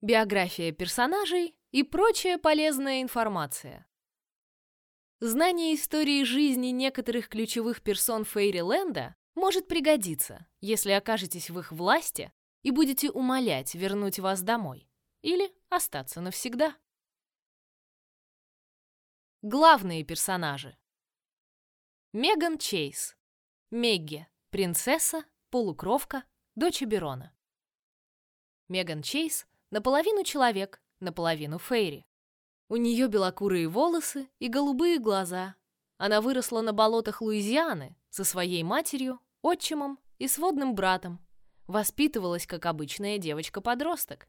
биография персонажей и прочая полезная информация. Знание истории жизни некоторых ключевых персон Фейриленда может пригодиться, если окажетесь в их власти и будете умолять вернуть вас домой или остаться навсегда. Главные персонажи. Меган Чейз. Мегги. Принцесса, полукровка, дочь Берона. Меган Чейз наполовину человек, наполовину фейри. У нее белокурые волосы и голубые глаза. Она выросла на болотах Луизианы со своей матерью, отчимом и сводным братом. Воспитывалась как обычная девочка-подросток.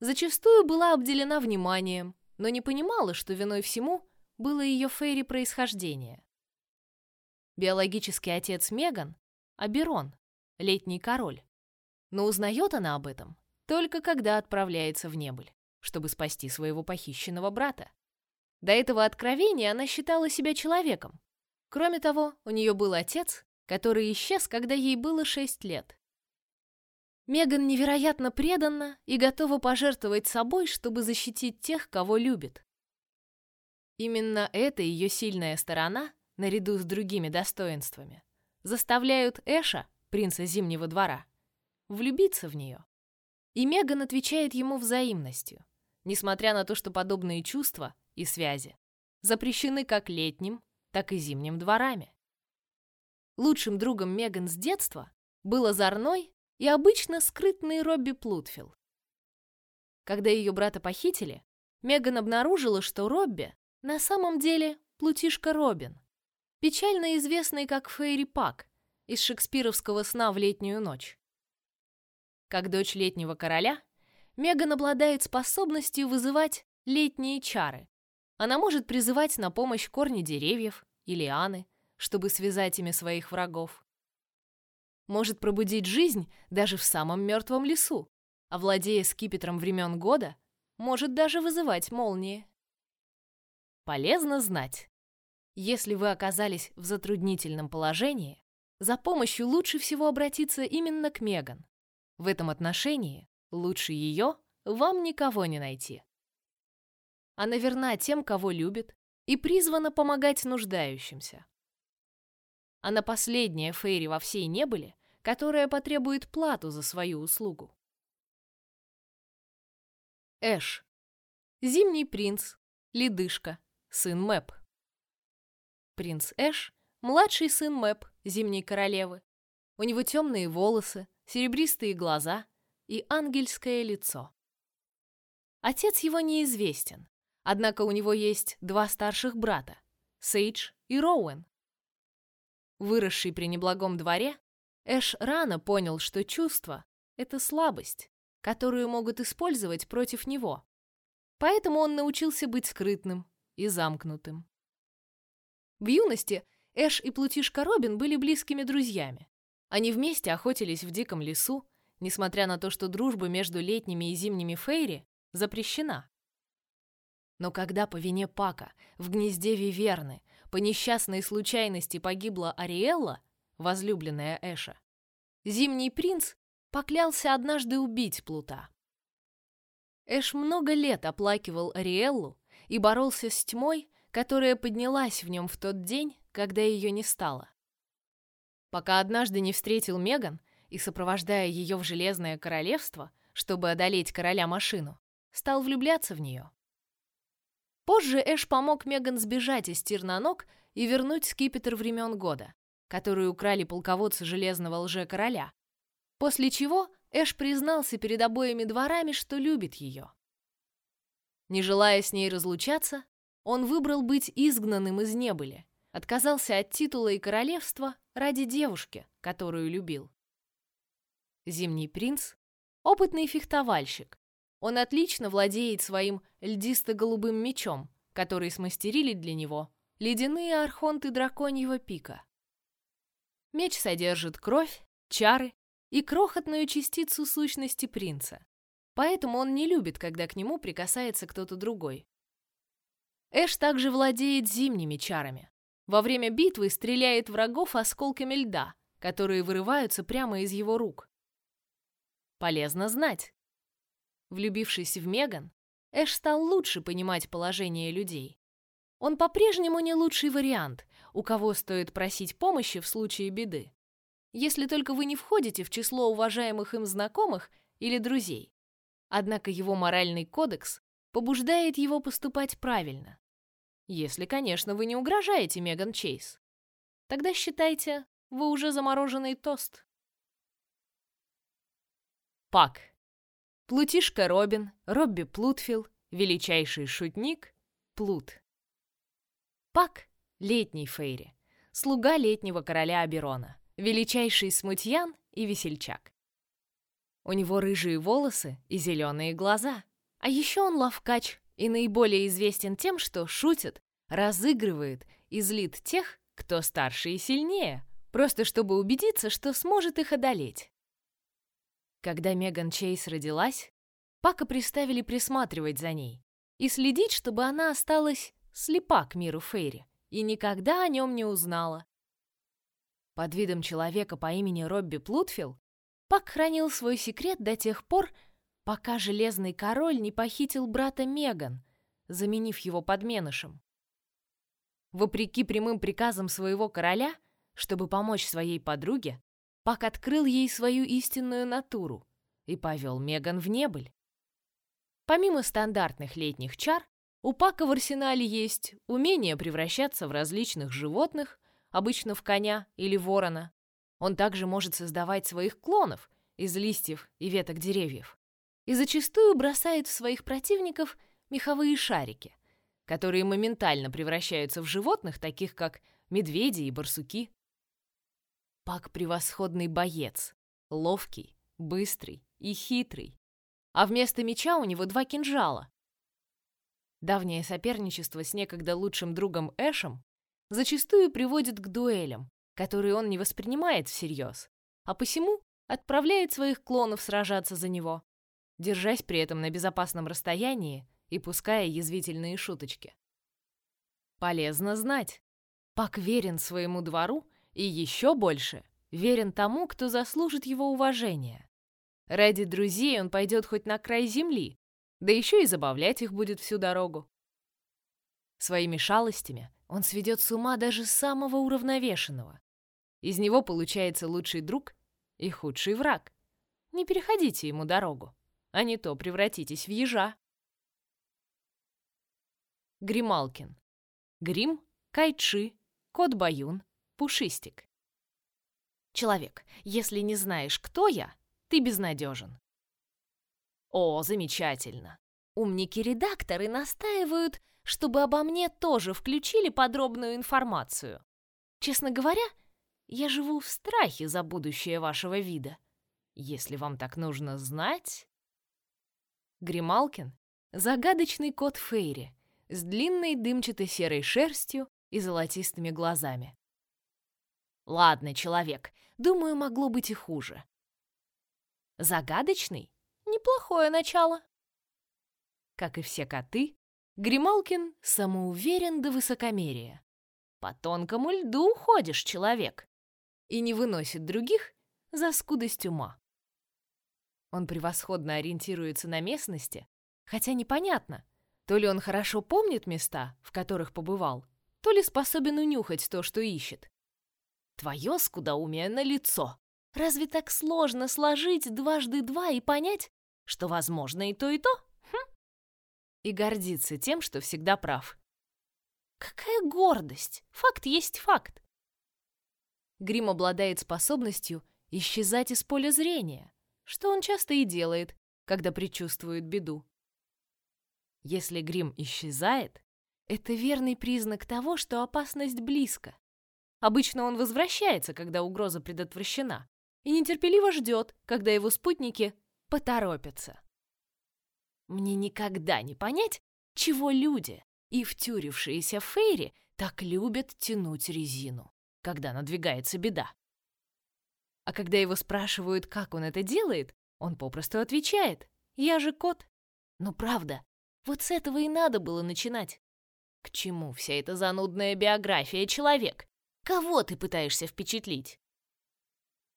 Зачастую была обделена вниманием, но не понимала, что виной всему было ее фейри происхождение. Биологический отец Меган — Аберон, летний король. Но узнает она об этом только когда отправляется в небыль, чтобы спасти своего похищенного брата. До этого откровения она считала себя человеком. Кроме того, у нее был отец, который исчез, когда ей было шесть лет. Меган невероятно преданна и готова пожертвовать собой, чтобы защитить тех, кого любит. Именно эта ее сильная сторона, наряду с другими достоинствами, заставляют Эша, принца Зимнего двора, влюбиться в нее. И Меган отвечает ему взаимностью, несмотря на то, что подобные чувства и связи запрещены как летним, так и зимним дворами. Лучшим другом Меган с детства был озорной и обычно скрытный Робби Плутфилл. Когда ее брата похитили, Меган обнаружила, что Робби на самом деле плутишка Робин, печально известный как Фейри Пак из шекспировского сна в летнюю ночь. Как дочь летнего короля, Меган обладает способностью вызывать летние чары. Она может призывать на помощь корни деревьев и лианы, чтобы связать ими своих врагов. Может пробудить жизнь даже в самом мертвом лесу, а владея скипетром времен года, может даже вызывать молнии. Полезно знать. Если вы оказались в затруднительном положении, за помощью лучше всего обратиться именно к Меган. В этом отношении лучше ее вам никого не найти. Она верна тем, кого любит, и призвана помогать нуждающимся. Она последняя Фейри во всей небыле, которая потребует плату за свою услугу. Эш. Зимний принц. Ледышка. Сын Мэп. Принц Эш – младший сын Мэп, зимней королевы. У него темные волосы, серебристые глаза и ангельское лицо. Отец его неизвестен, однако у него есть два старших брата — Сейдж и Роуэн. Выросший при неблагом дворе, Эш рано понял, что чувство — это слабость, которую могут использовать против него. Поэтому он научился быть скрытным и замкнутым. В юности Эш и Плутишка Робин были близкими друзьями. Они вместе охотились в диком лесу, несмотря на то, что дружба между летними и зимними Фейри запрещена. Но когда по вине Пака в гнезде Виверны по несчастной случайности погибла Ариэлла, возлюбленная Эша, Зимний принц поклялся однажды убить Плута. Эш много лет оплакивал Ариэллу и боролся с тьмой, которая поднялась в нем в тот день, когда ее не стало пока однажды не встретил Меган и, сопровождая ее в Железное Королевство, чтобы одолеть короля машину, стал влюбляться в нее. Позже Эш помог Меган сбежать из Тирнанок и вернуть скипетр времен года, который украли полководцы Железного Лже-Короля, после чего Эш признался перед обоими дворами, что любит ее. Не желая с ней разлучаться, он выбрал быть изгнанным из небыли, отказался от титула и королевства ради девушки, которую любил. Зимний принц — опытный фехтовальщик. Он отлично владеет своим льдисто-голубым мечом, который смастерили для него ледяные архонты драконьего пика. Меч содержит кровь, чары и крохотную частицу сущности принца, поэтому он не любит, когда к нему прикасается кто-то другой. Эш также владеет зимними чарами. Во время битвы стреляет врагов осколками льда, которые вырываются прямо из его рук. Полезно знать. Влюбившись в Меган, Эш стал лучше понимать положение людей. Он по-прежнему не лучший вариант, у кого стоит просить помощи в случае беды. Если только вы не входите в число уважаемых им знакомых или друзей. Однако его моральный кодекс побуждает его поступать правильно. Если, конечно, вы не угрожаете Меган Чейз. Тогда считайте, вы уже замороженный тост. Пак. Плутишка Робин, Робби Плутфилл, величайший шутник, Плут. Пак — летний Фейри, слуга летнего короля Аберона, величайший смутьян и весельчак. У него рыжие волосы и зеленые глаза. А еще он ловкач и наиболее известен тем, что шутит, разыгрывает и злит тех, кто старше и сильнее, просто чтобы убедиться, что сможет их одолеть. Когда Меган Чейз родилась, Пака приставили присматривать за ней и следить, чтобы она осталась слепа к миру Фейри и никогда о нем не узнала. Под видом человека по имени Робби Плутфилл Пак хранил свой секрет до тех пор, пока Железный Король не похитил брата Меган, заменив его подменышем. Вопреки прямым приказам своего короля, чтобы помочь своей подруге, Пак открыл ей свою истинную натуру и повел Меган в небыль. Помимо стандартных летних чар, у Пака в арсенале есть умение превращаться в различных животных, обычно в коня или ворона, он также может создавать своих клонов из листьев и веток деревьев и зачастую бросает в своих противников меховые шарики, которые моментально превращаются в животных, таких как медведи и барсуки. Пак превосходный боец, ловкий, быстрый и хитрый, а вместо меча у него два кинжала. Давнее соперничество с некогда лучшим другом Эшем зачастую приводит к дуэлям, который он не воспринимает всерьез, а посему отправляет своих клонов сражаться за него, держась при этом на безопасном расстоянии и пуская язвительные шуточки. Полезно знать. Пак верен своему двору и еще больше верен тому, кто заслужит его уважения. Ради друзей он пойдет хоть на край земли, да еще и забавлять их будет всю дорогу. Своими шалостями он сведет с ума даже самого уравновешенного, из него получается лучший друг и худший враг. Не переходите ему дорогу, а не то превратитесь в ежа. Грималкин. Грим, Кайчи, Кот Баюн, Пушистик. Человек, если не знаешь, кто я, ты безнадежен. О, замечательно. Умники-редакторы настаивают, чтобы обо мне тоже включили подробную информацию. Честно говоря, я живу в страхе за будущее вашего вида. Если вам так нужно знать... Грималкин — загадочный кот Фейри с длинной дымчатой серой шерстью и золотистыми глазами. Ладно, человек, думаю, могло быть и хуже. Загадочный — неплохое начало. Как и все коты, Грималкин самоуверен до высокомерия. По тонкому льду ходишь, человек и не выносит других за скудость ума. Он превосходно ориентируется на местности, хотя непонятно, то ли он хорошо помнит места, в которых побывал, то ли способен унюхать то, что ищет. Твое скудоумие на лицо. Разве так сложно сложить дважды два и понять, что возможно и то, и то? Хм? И гордиться тем, что всегда прав. Какая гордость! Факт есть факт. Грим обладает способностью исчезать из поля зрения, что он часто и делает, когда предчувствует беду. Если грим исчезает, это верный признак того, что опасность близко. Обычно он возвращается, когда угроза предотвращена, и нетерпеливо ждет, когда его спутники поторопятся. Мне никогда не понять, чего люди и втюрившиеся Фейри так любят тянуть резину когда надвигается беда. А когда его спрашивают, как он это делает, он попросту отвечает «Я же кот». Ну правда, вот с этого и надо было начинать. К чему вся эта занудная биография человек? Кого ты пытаешься впечатлить?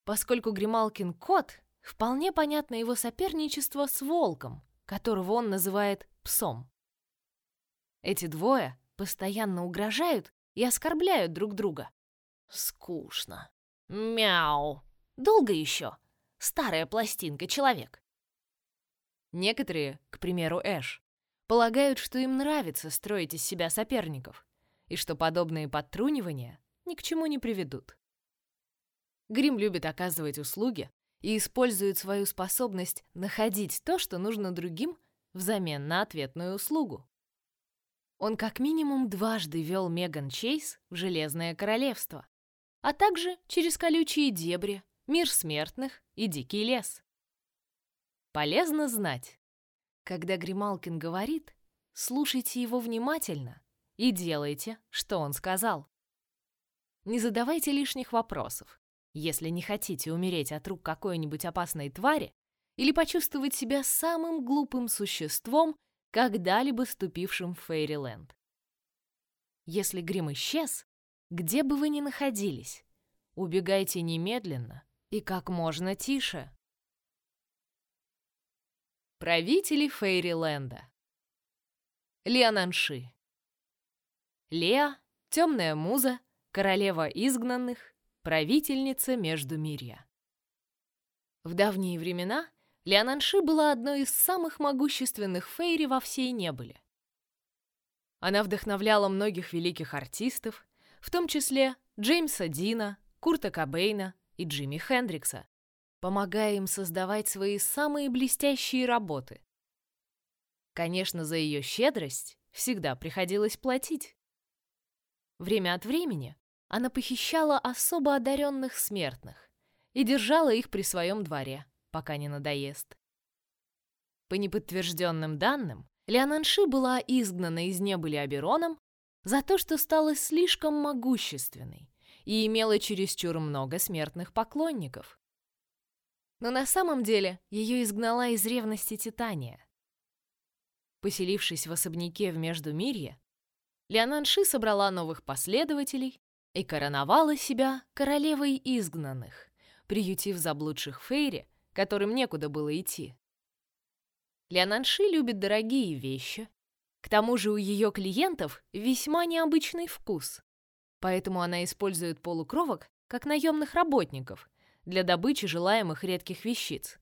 Поскольку Грималкин кот, вполне понятно его соперничество с волком, которого он называет псом. Эти двое постоянно угрожают и оскорбляют друг друга. Скучно. Мяу. Долго еще? Старая пластинка, человек. Некоторые, к примеру, Эш, полагают, что им нравится строить из себя соперников, и что подобные подтрунивания ни к чему не приведут. Грим любит оказывать услуги и использует свою способность находить то, что нужно другим, взамен на ответную услугу. Он как минимум дважды вел Меган Чейз в Железное Королевство, а также через колючие дебри, мир смертных и дикий лес. Полезно знать, когда Грималкин говорит, слушайте его внимательно и делайте, что он сказал. Не задавайте лишних вопросов, если не хотите умереть от рук какой-нибудь опасной твари или почувствовать себя самым глупым существом, когда-либо ступившим в Фейриленд. Если грим исчез, где бы вы ни находились, убегайте немедленно и как можно тише. Правители Фейриленда Леонанши Леа, темная муза, королева изгнанных, правительница Междумирья. В давние времена Леонанши была одной из самых могущественных фейри во всей небыле. Она вдохновляла многих великих артистов, в том числе Джеймса Дина, Курта Кобейна и Джимми Хендрикса, помогая им создавать свои самые блестящие работы. Конечно, за ее щедрость всегда приходилось платить. Время от времени она похищала особо одаренных смертных и держала их при своем дворе, пока не надоест. По неподтвержденным данным, Леонанши была изгнана из небыли Абероном за то, что стала слишком могущественной и имела чересчур много смертных поклонников. Но на самом деле ее изгнала из ревности Титания. Поселившись в особняке в Междумирье, Леонанши собрала новых последователей и короновала себя королевой изгнанных, приютив заблудших Фейри, которым некуда было идти. Леонанши любит дорогие вещи. К тому же у ее клиентов весьма необычный вкус. Поэтому она использует полукровок как наемных работников для добычи желаемых редких вещиц.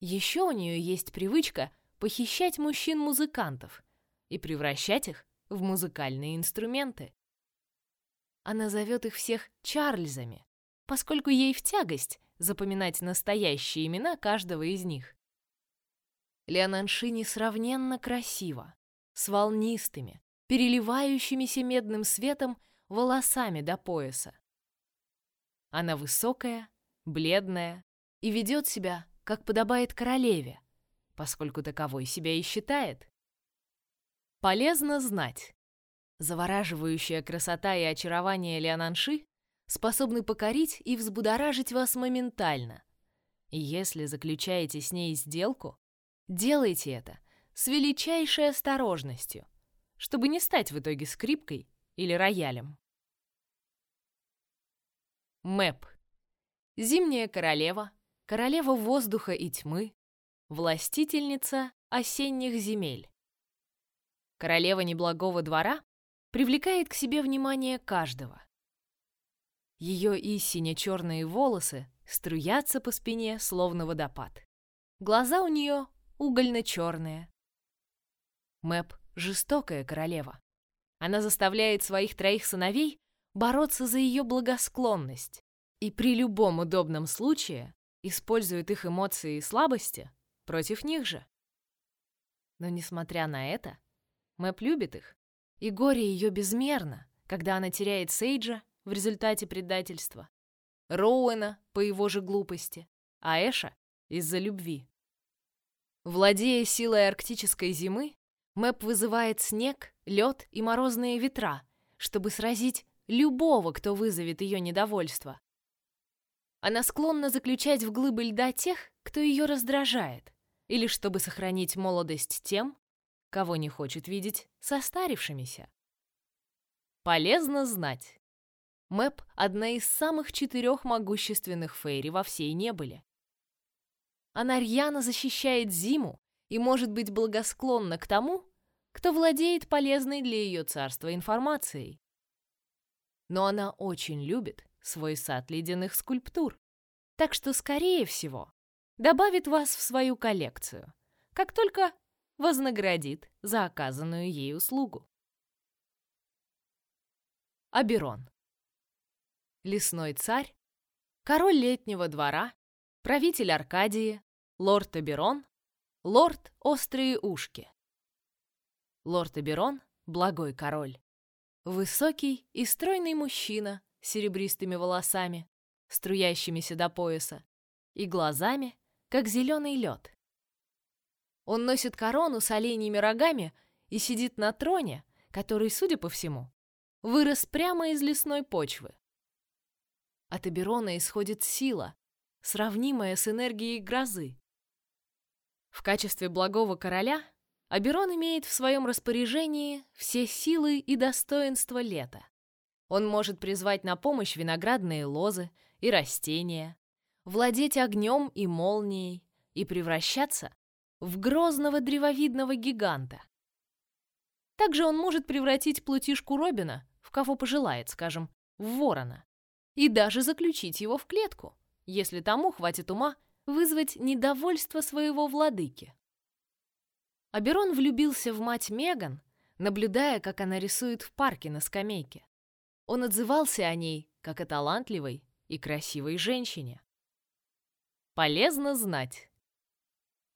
Еще у нее есть привычка похищать мужчин-музыкантов и превращать их в музыкальные инструменты. Она зовет их всех Чарльзами, поскольку ей в тягость запоминать настоящие имена каждого из них. Леонанши несравненно красиво, с волнистыми, переливающимися медным светом волосами до пояса. Она высокая, бледная и ведет себя, как подобает королеве, поскольку таковой себя и считает. Полезно знать, Завораживающая красота и очарование Леонанши способны покорить и взбудоражить вас моментально. И если заключаете с ней сделку, делайте это с величайшей осторожностью, чтобы не стать в итоге скрипкой или роялем. Мэп. Зимняя королева, королева воздуха и тьмы, властительница осенних земель. Королева неблагого двора привлекает к себе внимание каждого. Ее и сине-черные волосы струятся по спине, словно водопад. Глаза у нее угольно-черные. Мэп — жестокая королева. Она заставляет своих троих сыновей бороться за ее благосклонность и при любом удобном случае использует их эмоции и слабости против них же. Но несмотря на это, Мэп любит их и горе ее безмерно, когда она теряет Сейджа в результате предательства, Роуэна по его же глупости, а Эша из-за любви. Владея силой арктической зимы, Мэп вызывает снег, лед и морозные ветра, чтобы сразить любого, кто вызовет ее недовольство. Она склонна заключать в глыбы льда тех, кто ее раздражает, или чтобы сохранить молодость тем, кого не хочет видеть состарившимися. Полезно знать. Мэп — одна из самых четырех могущественных фейри во всей небыле. Она рьяно защищает зиму и может быть благосклонна к тому, кто владеет полезной для ее царства информацией. Но она очень любит свой сад ледяных скульптур, так что, скорее всего, добавит вас в свою коллекцию, как только вознаградит за оказанную ей услугу. Аберон. Лесной царь, король летнего двора, правитель Аркадии, лорд Аберон, лорд Острые Ушки. Лорд Аберон — благой король. Высокий и стройный мужчина с серебристыми волосами, струящимися до пояса, и глазами, как зеленый лед. Он носит корону с оленьими рогами и сидит на троне, который, судя по всему, вырос прямо из лесной почвы. От Аберона исходит сила, сравнимая с энергией грозы. В качестве благого короля Аберон имеет в своем распоряжении все силы и достоинства лета. Он может призвать на помощь виноградные лозы и растения, владеть огнем и молнией и превращаться в грозного древовидного гиганта. Также он может превратить плутишку Робина в кого пожелает, скажем, в ворона, и даже заключить его в клетку, если тому хватит ума вызвать недовольство своего владыки. Аберон влюбился в мать Меган, наблюдая, как она рисует в парке на скамейке. Он отзывался о ней как о талантливой и красивой женщине. Полезно знать.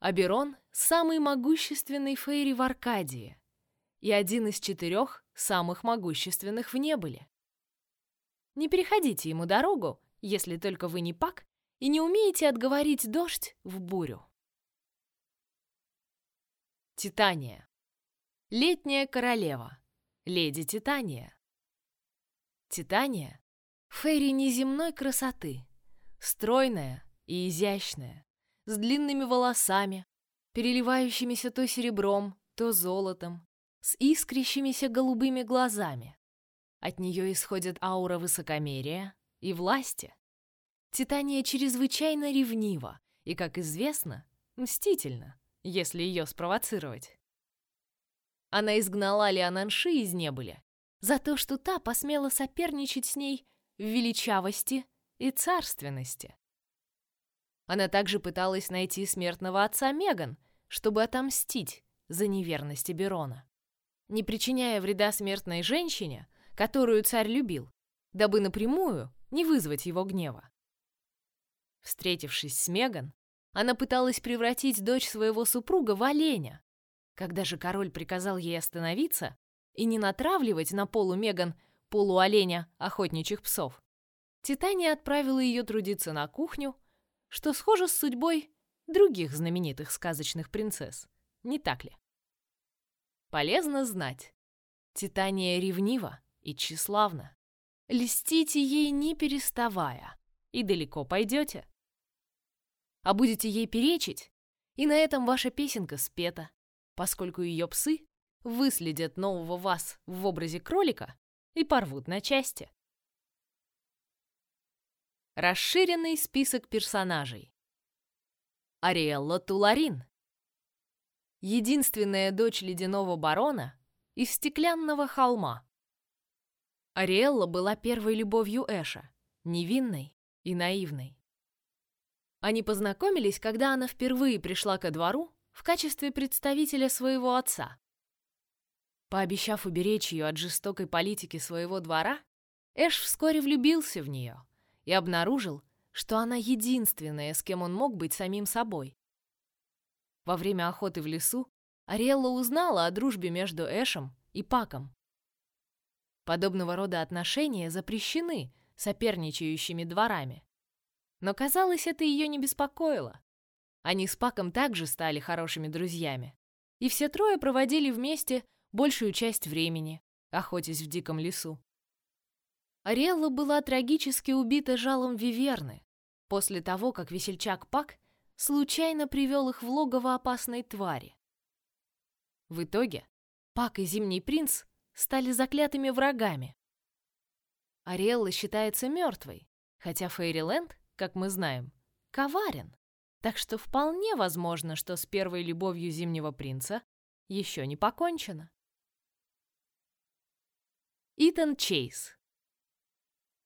Аберон — самый могущественный фейри в Аркадии и один из четырех самых могущественных в небыле. Не переходите ему дорогу, если только вы не пак и не умеете отговорить дождь в бурю. Титания. Летняя королева. Леди Титания. Титания — фейри неземной красоты, стройная и изящная, с длинными волосами, переливающимися то серебром, то золотом, с искрящимися голубыми глазами. От нее исходит аура высокомерия и власти. Титания чрезвычайно ревнива и, как известно, мстительна, если ее спровоцировать. Она изгнала Леонанши из небыли за то, что та посмела соперничать с ней в величавости и царственности. Она также пыталась найти смертного отца Меган, чтобы отомстить за неверность Берона не причиняя вреда смертной женщине, которую царь любил, дабы напрямую не вызвать его гнева. Встретившись с Меган, она пыталась превратить дочь своего супруга в оленя. Когда же король приказал ей остановиться и не натравливать на полу Меган полуоленя охотничьих псов, Титания отправила ее трудиться на кухню, что схоже с судьбой других знаменитых сказочных принцесс, не так ли? Полезно знать. Титания ревнива и тщеславна. Льстите ей не переставая, и далеко пойдете. А будете ей перечить, и на этом ваша песенка спета, поскольку ее псы выследят нового вас в образе кролика и порвут на части. Расширенный список персонажей. Ариэлла Туларин, единственная дочь ледяного барона из стеклянного холма. Ариэлла была первой любовью Эша, невинной и наивной. Они познакомились, когда она впервые пришла ко двору в качестве представителя своего отца. Пообещав уберечь ее от жестокой политики своего двора, Эш вскоре влюбился в нее и обнаружил, что она единственная, с кем он мог быть самим собой. Во время охоты в лесу Ариэлла узнала о дружбе между Эшем и Паком. Подобного рода отношения запрещены соперничающими дворами. Но, казалось, это ее не беспокоило. Они с Паком также стали хорошими друзьями. И все трое проводили вместе большую часть времени, охотясь в диком лесу. Ариэлла была трагически убита жалом Виверны после того, как весельчак Пак случайно привел их в логово опасной твари. В итоге Пак и Зимний принц стали заклятыми врагами. Ариэлла считается мертвой, хотя Фейриленд, как мы знаем, коварен. Так что вполне возможно, что с первой любовью Зимнего принца еще не покончено. Итан Чейз.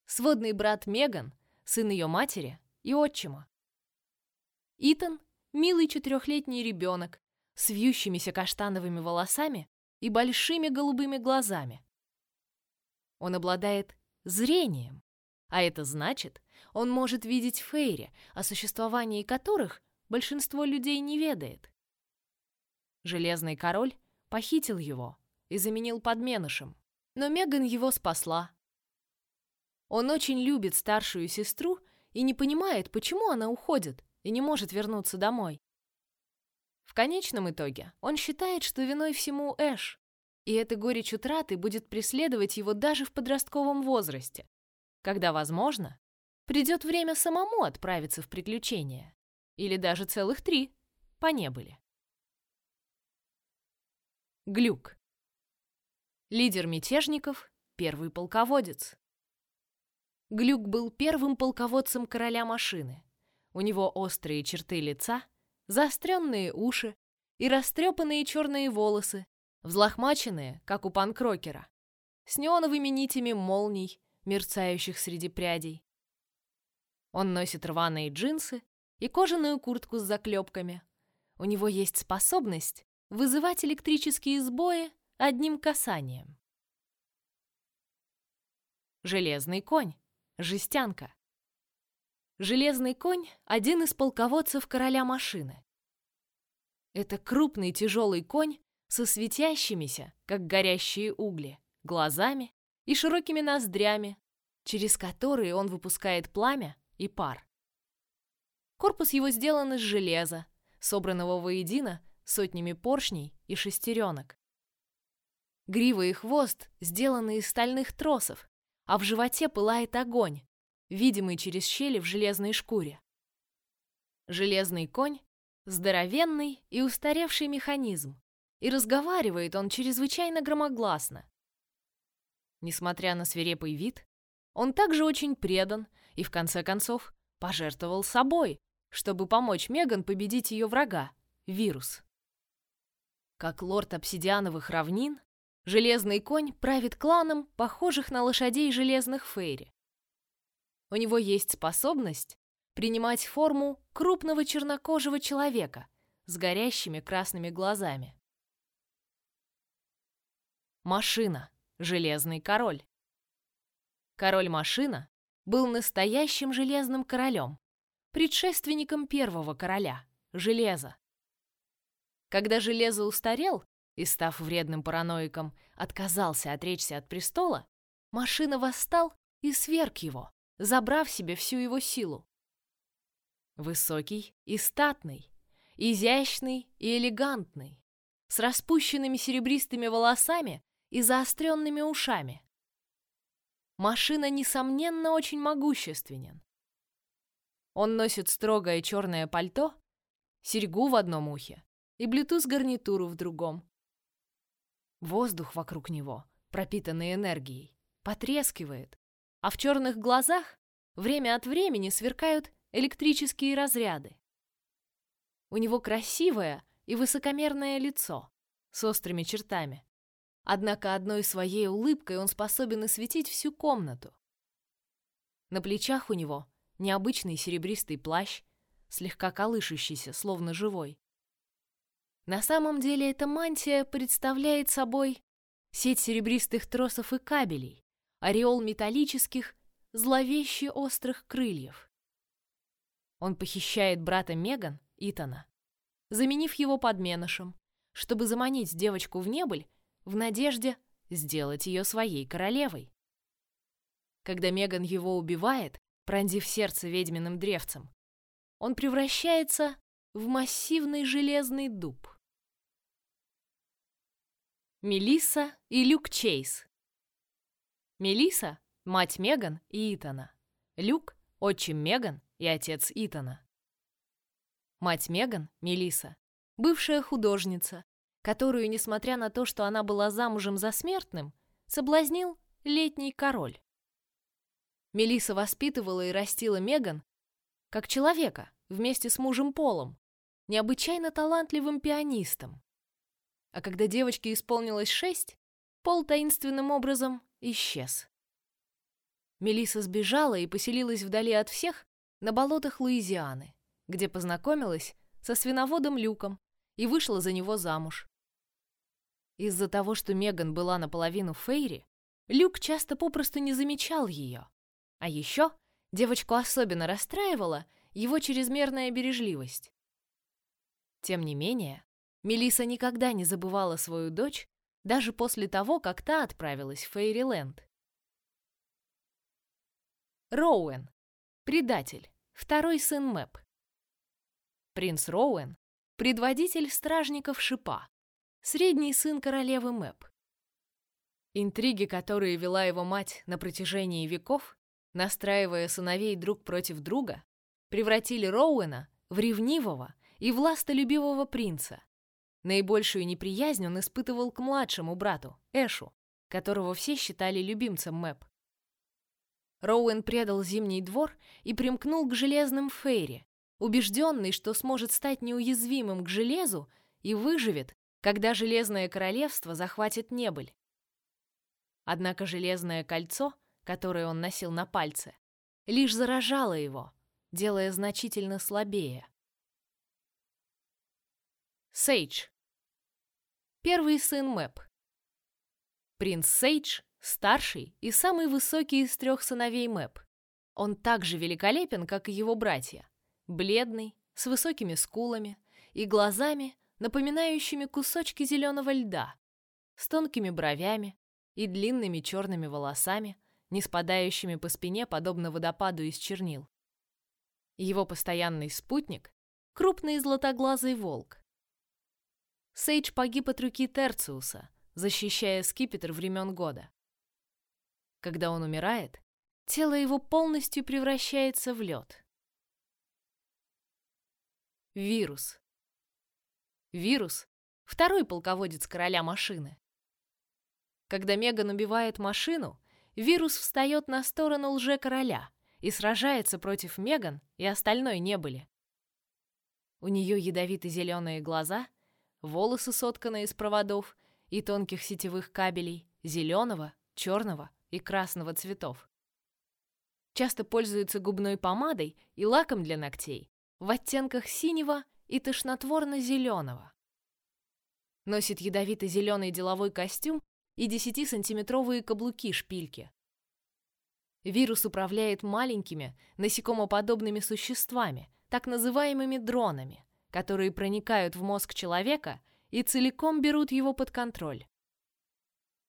Сводный брат Меган, сын ее матери и отчима. Итан — милый четырехлетний ребенок с вьющимися каштановыми волосами и большими голубыми глазами. Он обладает зрением, а это значит, он может видеть фейри, о существовании которых большинство людей не ведает. Железный король похитил его и заменил подменышем, но Меган его спасла. Он очень любит старшую сестру и не понимает, почему она уходит и не может вернуться домой. В конечном итоге он считает, что виной всему Эш, и эта горечь утраты будет преследовать его даже в подростковом возрасте, когда, возможно, придет время самому отправиться в приключения. Или даже целых три, по небыли. Глюк. Лидер мятежников, первый полководец. Глюк был первым полководцем короля машины. У него острые черты лица, заостренные уши и растрепанные черные волосы, взлохмаченные, как у панкрокера, с неоновыми нитями молний, мерцающих среди прядей. Он носит рваные джинсы и кожаную куртку с заклепками. У него есть способность вызывать электрические сбои одним касанием. Железный конь. Жестянка. Железный конь — один из полководцев короля машины. Это крупный тяжелый конь со светящимися, как горящие угли, глазами и широкими ноздрями, через которые он выпускает пламя и пар. Корпус его сделан из железа, собранного воедино сотнями поршней и шестеренок. Грива и хвост сделаны из стальных тросов, а в животе пылает огонь, видимый через щели в железной шкуре. Железный конь — здоровенный и устаревший механизм, и разговаривает он чрезвычайно громогласно. Несмотря на свирепый вид, он также очень предан и, в конце концов, пожертвовал собой, чтобы помочь Меган победить ее врага — вирус. Как лорд обсидиановых равнин, железный конь правит кланом, похожих на лошадей железных фейри. У него есть способность принимать форму крупного чернокожего человека с горящими красными глазами. Машина. Железный король. Король-машина был настоящим железным королем, предшественником первого короля, Железа. Когда Железо устарел и, став вредным параноиком, отказался отречься от престола, машина восстал и сверг его, забрав себе всю его силу. Высокий и статный, изящный и элегантный, с распущенными серебристыми волосами и заостренными ушами. Машина, несомненно, очень могущественен. Он носит строгое черное пальто, серьгу в одном ухе и Bluetooth-гарнитуру в другом. Воздух вокруг него, пропитанный энергией, потрескивает, а в черных глазах время от времени сверкают электрические разряды. У него красивое и высокомерное лицо с острыми чертами, Однако одной своей улыбкой он способен осветить всю комнату. На плечах у него необычный серебристый плащ, слегка колышущийся, словно живой. На самом деле эта мантия представляет собой сеть серебристых тросов и кабелей, ореол металлических, зловеще острых крыльев. Он похищает брата Меган, Итана, заменив его подменышем, чтобы заманить девочку в небыль в надежде сделать ее своей королевой. Когда Меган его убивает, пронзив сердце ведьминым древцем, он превращается в массивный железный дуб. Мелисса и Люк Чейз. Мелисса — мать Меган и Итана. Люк — отчим Меган и отец Итана. Мать Меган, Мелисса, бывшая художница, которую, несмотря на то, что она была замужем за смертным, соблазнил летний король. Мелиса воспитывала и растила Меган как человека, вместе с мужем Полом, необычайно талантливым пианистом. А когда девочке исполнилось шесть, Пол таинственным образом исчез. Мелиса сбежала и поселилась вдали от всех на болотах Луизианы, где познакомилась со свиноводом Люком и вышла за него замуж. Из-за того, что Меган была наполовину Фейри, Люк часто попросту не замечал ее. А еще девочку особенно расстраивала его чрезмерная бережливость. Тем не менее, Мелиса никогда не забывала свою дочь даже после того, как та отправилась в Фейриленд. Роуэн. Предатель. Второй сын Мэп. Принц Роуэн. Предводитель стражников Шипа. Средний сын королевы Мэп. Интриги, которые вела его мать на протяжении веков, настраивая сыновей друг против друга, превратили Роуэна в ревнивого и властолюбивого принца. Наибольшую неприязнь он испытывал к младшему брату, Эшу, которого все считали любимцем Мэп. Роуэн предал Зимний двор и примкнул к Железным Фейри, убежденный, что сможет стать неуязвимым к железу и выживет, когда Железное Королевство захватит Небыль. Однако железное кольцо, которое он носил на пальце, лишь заражало его, делая значительно слабее. Сейдж. Первый сын Мэп. Принц Сейдж — старший и самый высокий из трех сыновей Мэп. Он так же великолепен, как и его братья. Бледный, с высокими скулами и глазами, напоминающими кусочки зеленого льда, с тонкими бровями, и длинными черными волосами, не спадающими по спине, подобно водопаду из чернил. Его постоянный спутник — крупный златоглазый волк. Сейдж погиб от руки Терциуса, защищая скипетр времен года. Когда он умирает, тело его полностью превращается в лед. Вирус. Вирус — второй полководец короля машины. Когда Меган убивает машину, вирус встает на сторону лже-короля и сражается против Меган и остальной небыли. У нее ядовито-зеленые глаза, волосы сотканные из проводов и тонких сетевых кабелей зеленого, черного и красного цветов. Часто пользуется губной помадой и лаком для ногтей в оттенках синего и тошнотворно-зеленого. Носит ядовито-зеленый деловой костюм и 10-сантиметровые каблуки-шпильки. Вирус управляет маленькими, насекомоподобными существами, так называемыми дронами, которые проникают в мозг человека и целиком берут его под контроль.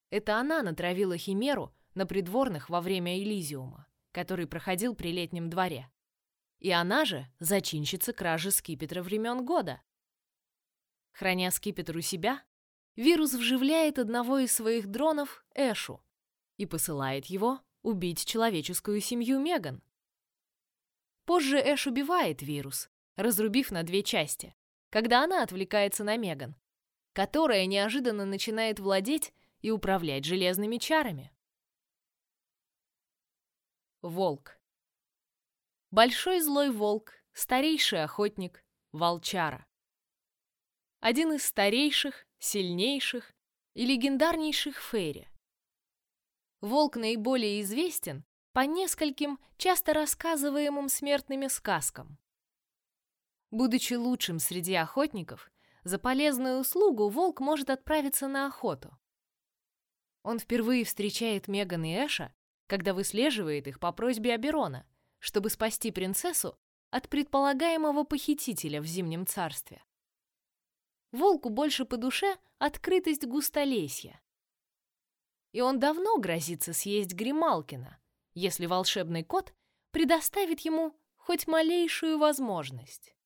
Это она натравила Химеру на придворных во время Элизиума, который проходил при летнем дворе. И она же зачинщица кражи скипетра времен года. Храня скипетр у себя, вирус вживляет одного из своих дронов Эшу и посылает его убить человеческую семью Меган. Позже Эш убивает вирус, разрубив на две части, когда она отвлекается на Меган, которая неожиданно начинает владеть и управлять железными чарами. Волк. Большой злой волк, старейший охотник, волчара. Один из старейших сильнейших и легендарнейших фейри. Волк наиболее известен по нескольким часто рассказываемым смертными сказкам. Будучи лучшим среди охотников, за полезную услугу волк может отправиться на охоту. Он впервые встречает Меган и Эша, когда выслеживает их по просьбе Аберона, чтобы спасти принцессу от предполагаемого похитителя в Зимнем царстве. Волку больше по душе открытость густолесья. И он давно грозится съесть Грималкина, если волшебный кот предоставит ему хоть малейшую возможность.